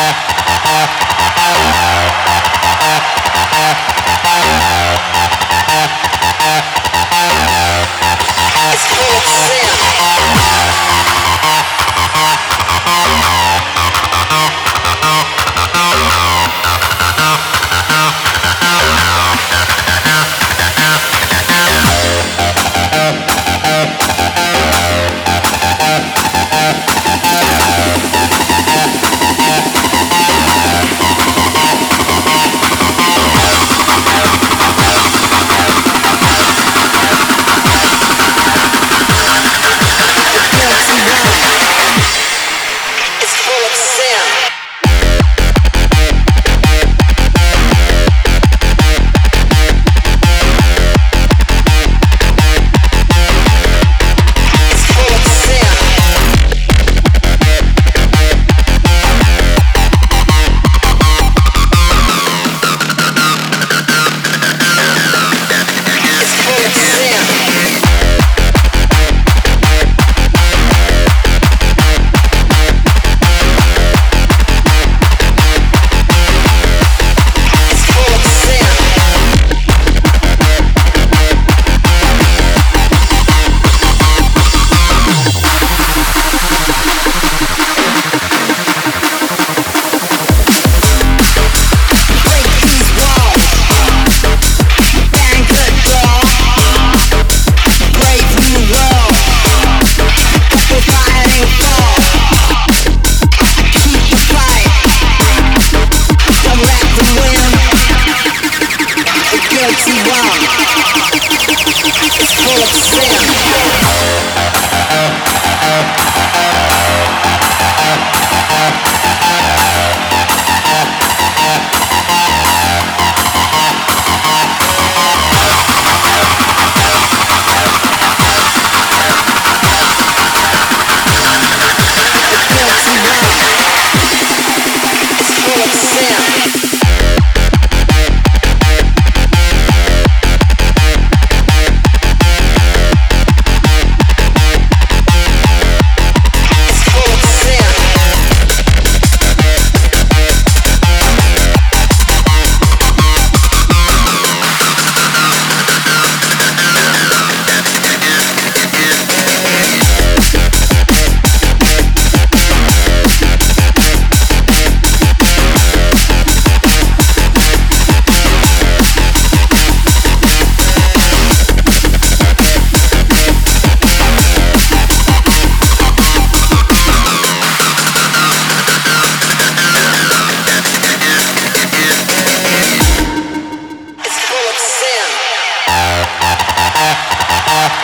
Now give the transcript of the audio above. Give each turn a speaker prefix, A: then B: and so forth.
A: Thank Yeah.